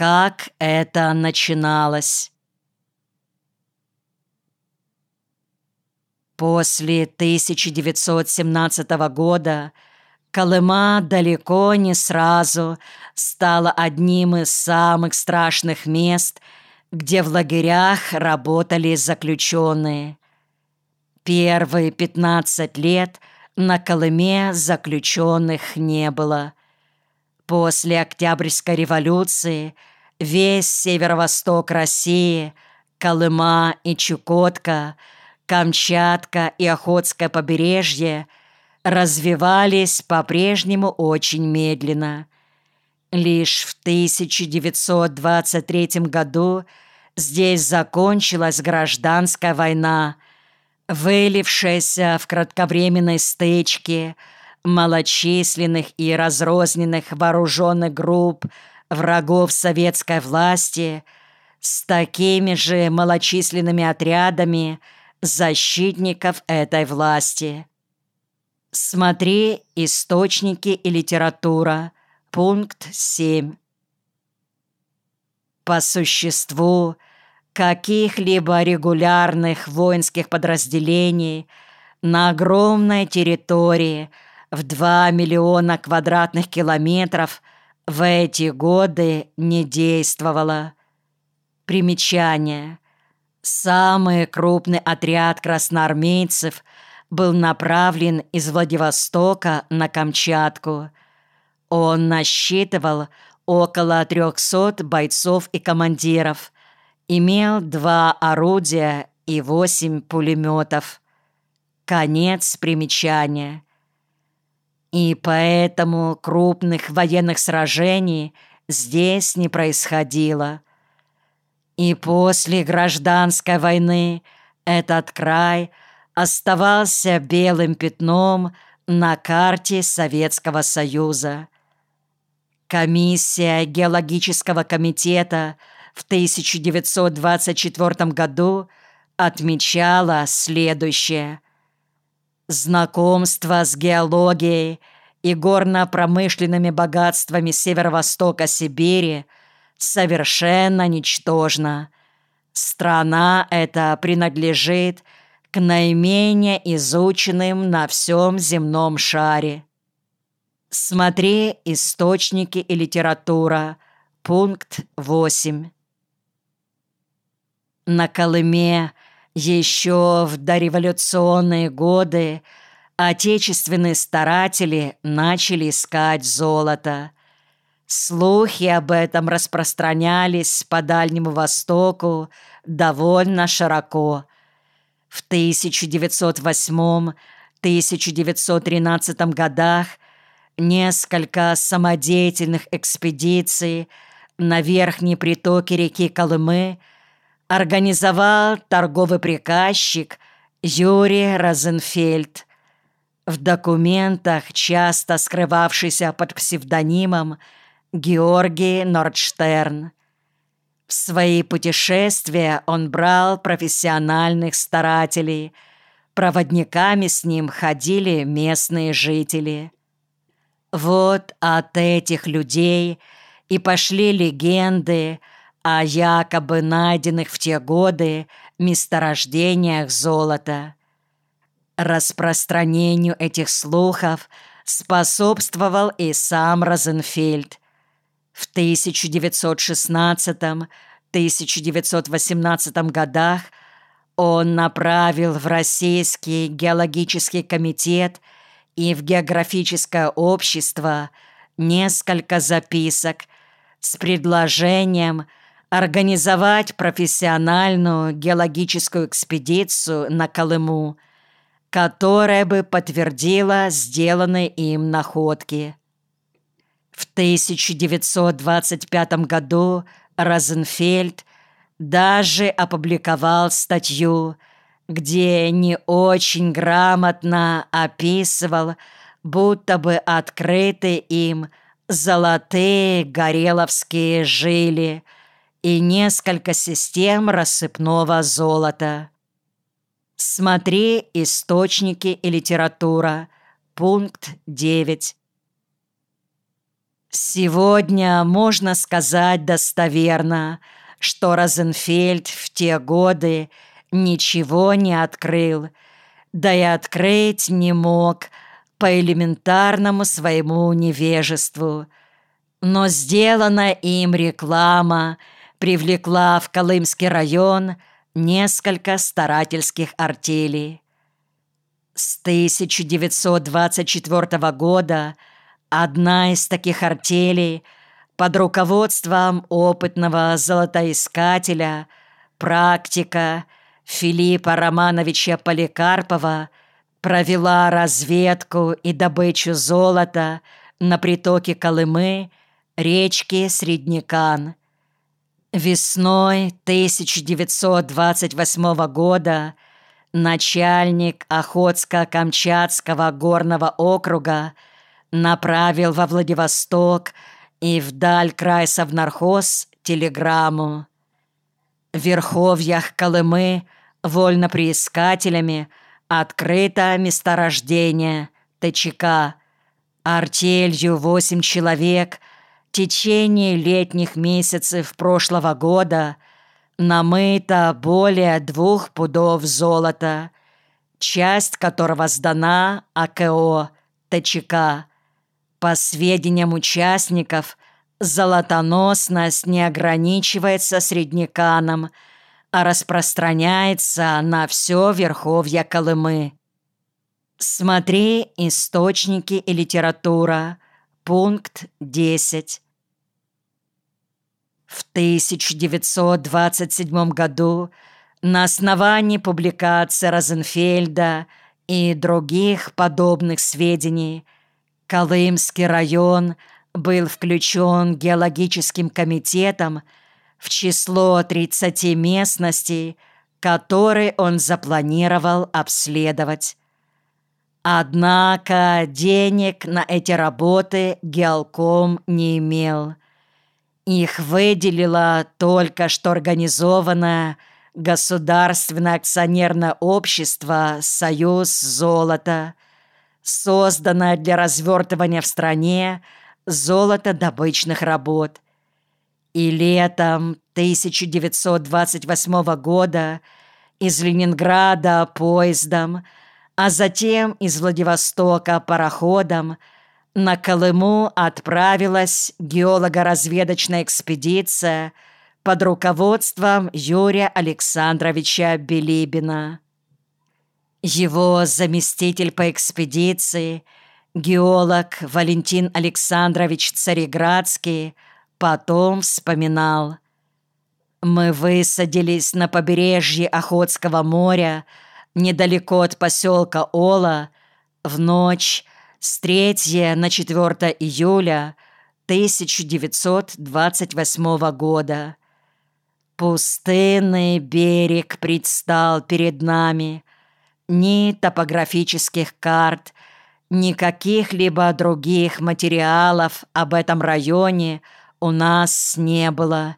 как это начиналось. После 1917 года Колыма далеко не сразу стала одним из самых страшных мест, где в лагерях работали заключенные. Первые 15 лет на Колыме заключенных не было. После Октябрьской революции весь северо-восток России, Колыма и Чукотка, Камчатка и Охотское побережье развивались по-прежнему очень медленно. Лишь в 1923 году здесь закончилась гражданская война, вылившаяся в кратковременной стычке малочисленных и разрозненных вооруженных групп врагов советской власти с такими же малочисленными отрядами защитников этой власти. Смотри «Источники и литература», пункт 7. По существу, каких-либо регулярных воинских подразделений на огромной территории в 2 миллиона квадратных километров в эти годы не действовало. Примечание. Самый крупный отряд красноармейцев – был направлен из Владивостока на Камчатку. Он насчитывал около 300 бойцов и командиров, имел два орудия и восемь пулеметов. Конец примечания. И поэтому крупных военных сражений здесь не происходило. И после гражданской войны этот край – оставался белым пятном на карте Советского Союза. Комиссия геологического комитета в 1924 году отмечала следующее. Знакомство с геологией и горно-промышленными богатствами северо-востока Сибири совершенно ничтожно. Страна эта принадлежит к наименее изученным на всем земном шаре. Смотри «Источники и литература», пункт 8. На Колыме еще в дореволюционные годы отечественные старатели начали искать золото. Слухи об этом распространялись по Дальнему Востоку довольно широко – в 1908-1913 годах несколько самодеятельных экспедиций на верхней притоке реки Колымы организовал торговый приказчик Юрий Розенфельд. В документах, часто скрывавшийся под псевдонимом Георгий Нордштерн. В свои путешествия он брал профессиональных старателей. Проводниками с ним ходили местные жители. Вот от этих людей и пошли легенды о якобы найденных в те годы месторождениях золота. Распространению этих слухов способствовал и сам Розенфельд, в 1916-1918 годах он направил в Российский геологический комитет и в географическое общество несколько записок с предложением организовать профессиональную геологическую экспедицию на Колыму, которая бы подтвердила сделанные им находки. В 1925 году Розенфельд даже опубликовал статью, где не очень грамотно описывал, будто бы открыты им золотые гореловские жили и несколько систем рассыпного золота. Смотри «Источники и литература», пункт 9. Сегодня можно сказать достоверно, что Розенфельд в те годы ничего не открыл, да и открыть не мог по элементарному своему невежеству. Но сделана им реклама привлекла в Колымский район несколько старательских артелей. С 1924 года одна из таких артелей под руководством опытного золотоискателя, практика Филиппа Романовича Поликарпова провела разведку и добычу золота на притоке Колымы, речки Среднекан. Весной 1928 года начальник Охотско-Камчатского горного округа направил во Владивосток и вдаль край Совнархоз телеграмму. В верховьях Колымы вольноприискателями открыто месторождение ТЧК. Артелью восемь человек течение летних месяцев прошлого года намыто более двух пудов золота, часть которого сдана АКО ТЧК. По сведениям участников, золотоносность не ограничивается среднеканом, а распространяется на все верховье Колымы. Смотри источники и литература. Пункт 10. В 1927 году на основании публикации Розенфельда и других подобных сведений Колымский район был включен геологическим комитетом в число 30 местностей, которые он запланировал обследовать. Однако денег на эти работы Геалком не имел. Их выделило только что организованное государственное акционерное общество «Союз золота», созданное для развертывания в стране золотодобычных работ. И летом 1928 года из Ленинграда поездом – а затем из Владивостока пароходом на Колыму отправилась геолого-разведочная экспедиция под руководством Юрия Александровича Белибина. Его заместитель по экспедиции, геолог Валентин Александрович Цареградский, потом вспоминал. «Мы высадились на побережье Охотского моря недалеко от поселка Ола, в ночь с 3 на 4 июля 1928 года. Пустынный берег предстал перед нами. Ни топографических карт, ни каких-либо других материалов об этом районе у нас не было.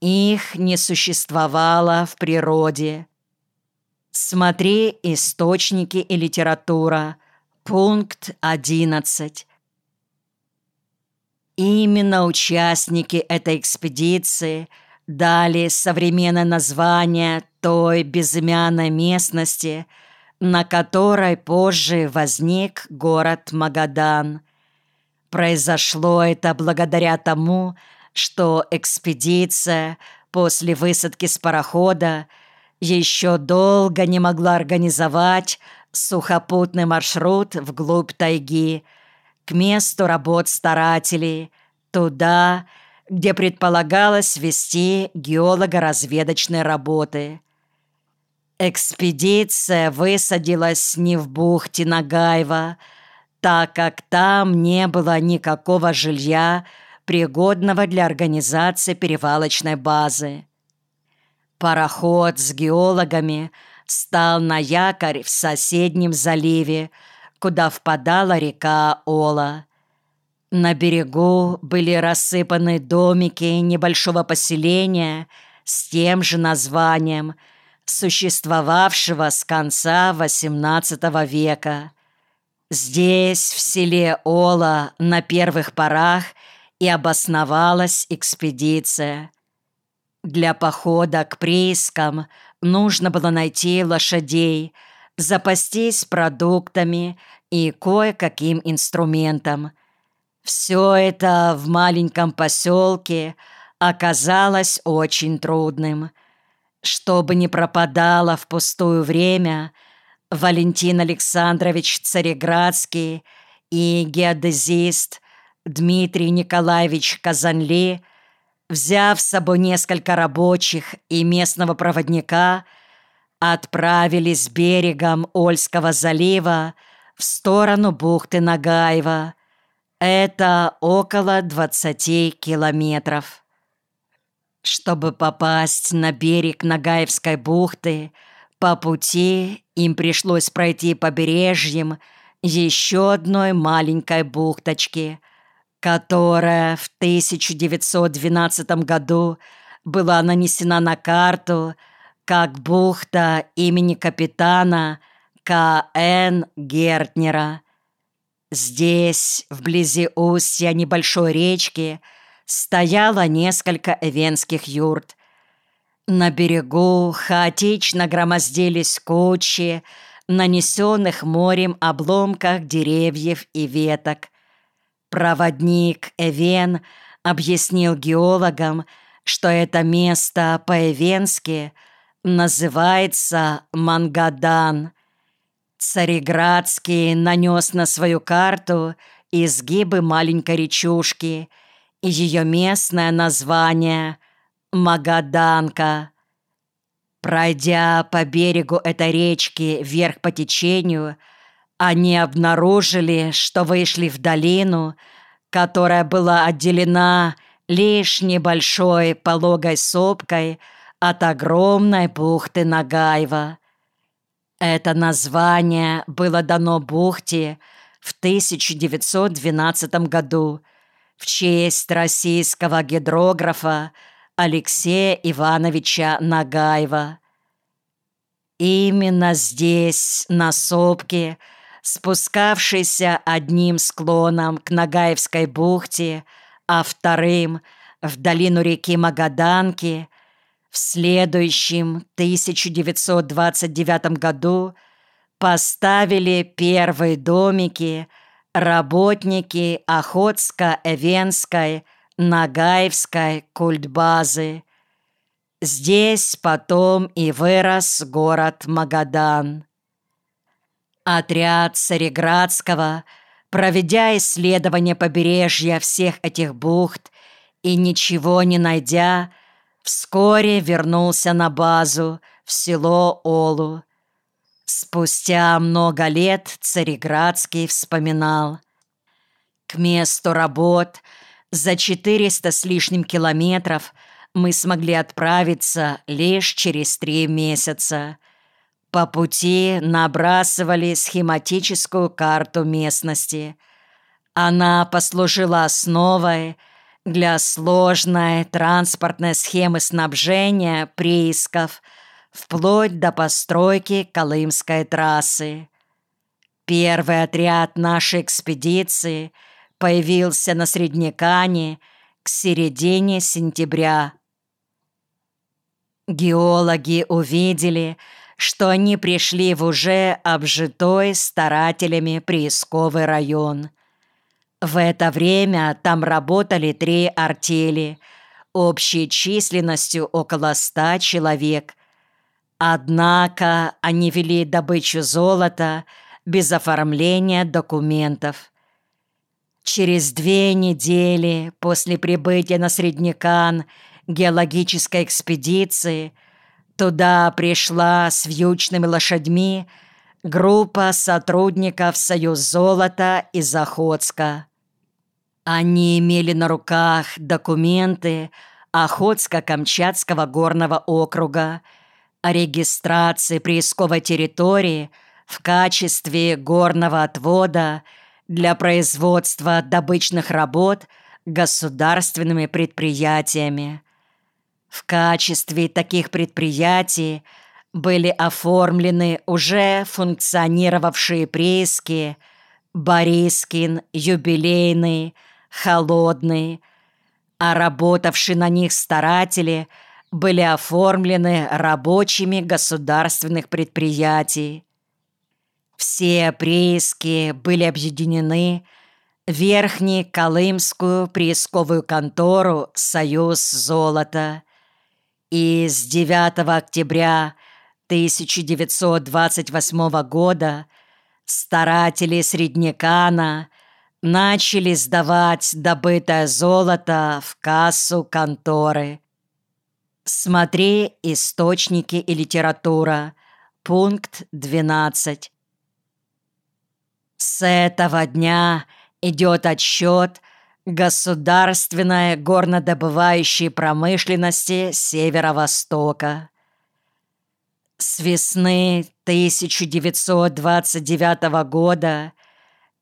Их не существовало в природе. Смотри источники и литература. Пункт 11. Именно участники этой экспедиции дали современное название той безымянной местности, на которой позже возник город Магадан. Произошло это благодаря тому, что экспедиция после высадки с парохода еще долго не могла организовать сухопутный маршрут вглубь тайги, к месту работ старателей, туда, где предполагалось вести геолого-разведочные работы. Экспедиция высадилась не в бухте Нагаева, так как там не было никакого жилья, пригодного для организации перевалочной базы. Пароход с геологами стал на якорь в соседнем заливе, куда впадала река Ола. На берегу были рассыпаны домики небольшого поселения с тем же названием, существовавшего с конца XVIII века. Здесь, в селе Ола, на первых порах и обосновалась экспедиция. Для похода к приискам нужно было найти лошадей, запастись продуктами и кое-каким инструментом. Все это в маленьком поселке оказалось очень трудным. Чтобы не пропадало впустую время, Валентин Александрович Цареградский и геодезист Дмитрий Николаевич Казанли – взяв с собой несколько рабочих и местного проводника, отправились берегом Ольского залива в сторону бухты Нагаева. Это около 20 километров. Чтобы попасть на берег Нагаевской бухты, по пути им пришлось пройти побережьем еще одной маленькой бухточки – которая в 1912 году была нанесена на карту как бухта имени капитана К.Н. Гертнера. Здесь, вблизи устья небольшой речки, стояло несколько эвенских юрт. На берегу хаотично громоздились кучи, нанесенных морем обломках деревьев и веток. Проводник Эвен объяснил геологам, что это место по-эвенски называется Мангадан. Цареградский нанес на свою карту изгибы маленькой речушки и ее местное название Магаданка. Пройдя по берегу этой речки вверх по течению, они обнаружили, что вышли в долину, которая была отделена лишь небольшой пологой сопкой от огромной бухты Нагаева. Это название было дано бухте в 1912 году в честь российского гидрографа Алексея Ивановича Нагаева. Именно здесь, на сопке, спускавшийся одним склоном к Нагаевской бухте, а вторым — в долину реки Магаданки, в следующем 1929 году поставили первые домики работники Охотско-Эвенской Нагаевской культбазы. Здесь потом и вырос город Магадан. Отряд Цареградского, проведя исследование побережья всех этих бухт и ничего не найдя, вскоре вернулся на базу в село Олу. Спустя много лет Цареградский вспоминал. К месту работ за 400 с лишним километров мы смогли отправиться лишь через три месяца. По пути набрасывали схематическую карту местности. Она послужила основой для сложной транспортной схемы снабжения приисков вплоть до постройки Колымской трассы. Первый отряд нашей экспедиции появился на Среднекане к середине сентября. Геологи увидели, что они пришли в уже обжитой старателями приисковый район. В это время там работали три артели, общей численностью около ста человек. Однако они вели добычу золота без оформления документов. Через две недели после прибытия на Среднекан геологической экспедиции – Туда пришла с вьючными лошадьми группа сотрудников «Союз золота» из Охотска. Они имели на руках документы Охотско-Камчатского горного округа о регистрации приисковой территории в качестве горного отвода для производства добычных работ государственными предприятиями. В качестве таких предприятий были оформлены уже функционировавшие прииски Борискин, Юбилейный, холодные, а работавшие на них старатели были оформлены рабочими государственных предприятий. Все прииски были объединены в Верхней Колымскую приисковую контору «Союз золота». И с 9 октября 1928 года старатели Среднекана начали сдавать добытое золото в кассу конторы. Смотри «Источники и литература», пункт 12. С этого дня идет отсчет государственной горнодобывающей промышленности Северо-Востока. С весны 1929 года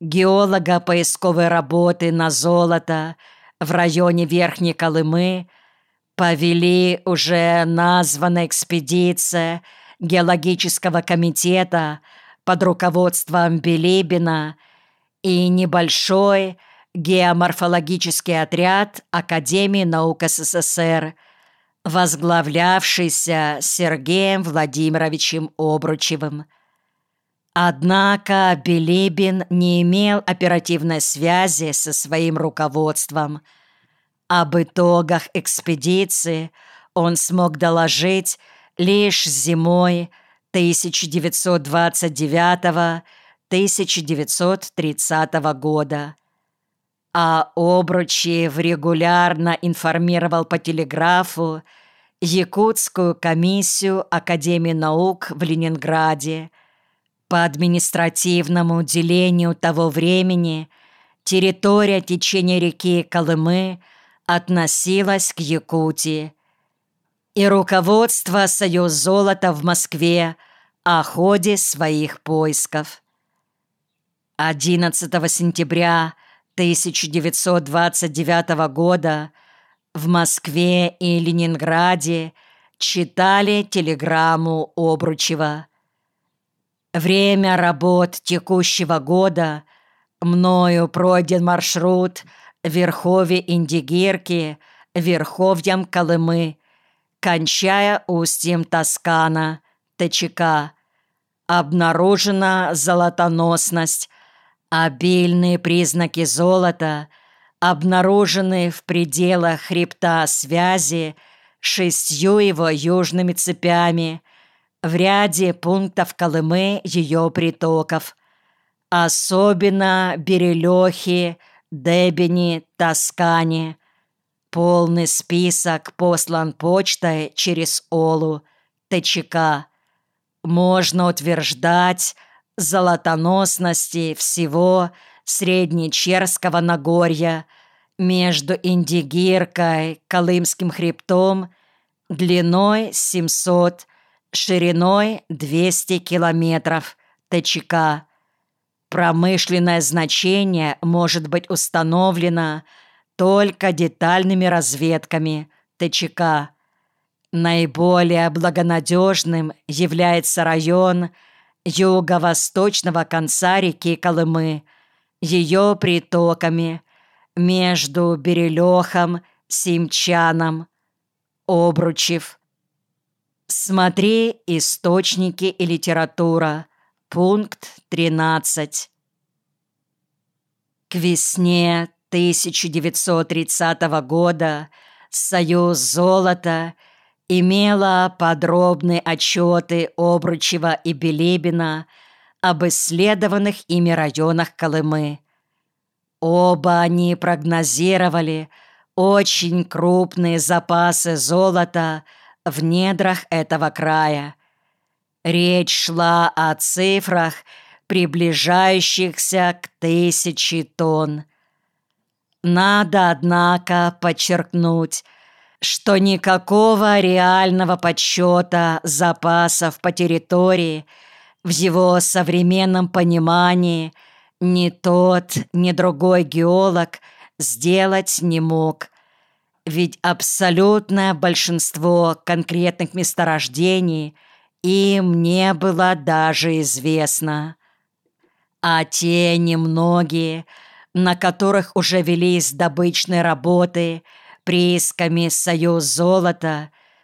геолого-поисковой работы на золото в районе Верхней Колымы повели уже названная экспедиция геологического комитета под руководством Белебина и небольшой геоморфологический отряд Академии наук СССР – возглавлявшийся Сергеем Владимировичем Обручевым. Однако Билибин не имел оперативной связи со своим руководством. Об итогах экспедиции он смог доложить лишь зимой 1929-1930 года а Обручев регулярно информировал по телеграфу Якутскую комиссию Академии наук в Ленинграде. По административному делению того времени территория течения реки Колымы относилась к Якутии. И руководство «Союз золота» в Москве о ходе своих поисков. 11 сентября 1929 года в Москве и Ленинграде читали телеграмму Обручева. Время работ текущего года мною пройден маршрут Верховье Индигирки, Верховьем Колымы, кончая устьем Тоскана, ТЧК. Обнаружена золотоносность Обильные признаки золота обнаружены в пределах хребта связи шестью его южными цепями в ряде пунктов Колымы ее притоков, особенно Берелехи, Дебени, Тоскане. Полный список послан почтой через Олу, ТЧК. Можно утверждать, золотоносности всего Среднечерского Нагорья между Индигиркой, Колымским хребтом, длиной 700, шириной 200 километров ТЧК. Промышленное значение может быть установлено только детальными разведками ТЧК. Наиболее благонадежным является район – юго-восточного конца реки Колымы, ее притоками, между Берелехом, Симчаном, Обручев. Смотри «Источники и литература», пункт 13. К весне 1930 года Союз золота – имела подробные отчеты Обручева и Белебина об исследованных ими районах Колымы. Оба они прогнозировали очень крупные запасы золота в недрах этого края. Речь шла о цифрах, приближающихся к тысяче тонн. Надо, однако, подчеркнуть, что никакого реального подсчета запасов по территории в его современном понимании ни тот, ни другой геолог сделать не мог. Ведь абсолютное большинство конкретных месторождений им не было даже известно. А те немногие, на которых уже велись добычные работы приисками «Союз золота»,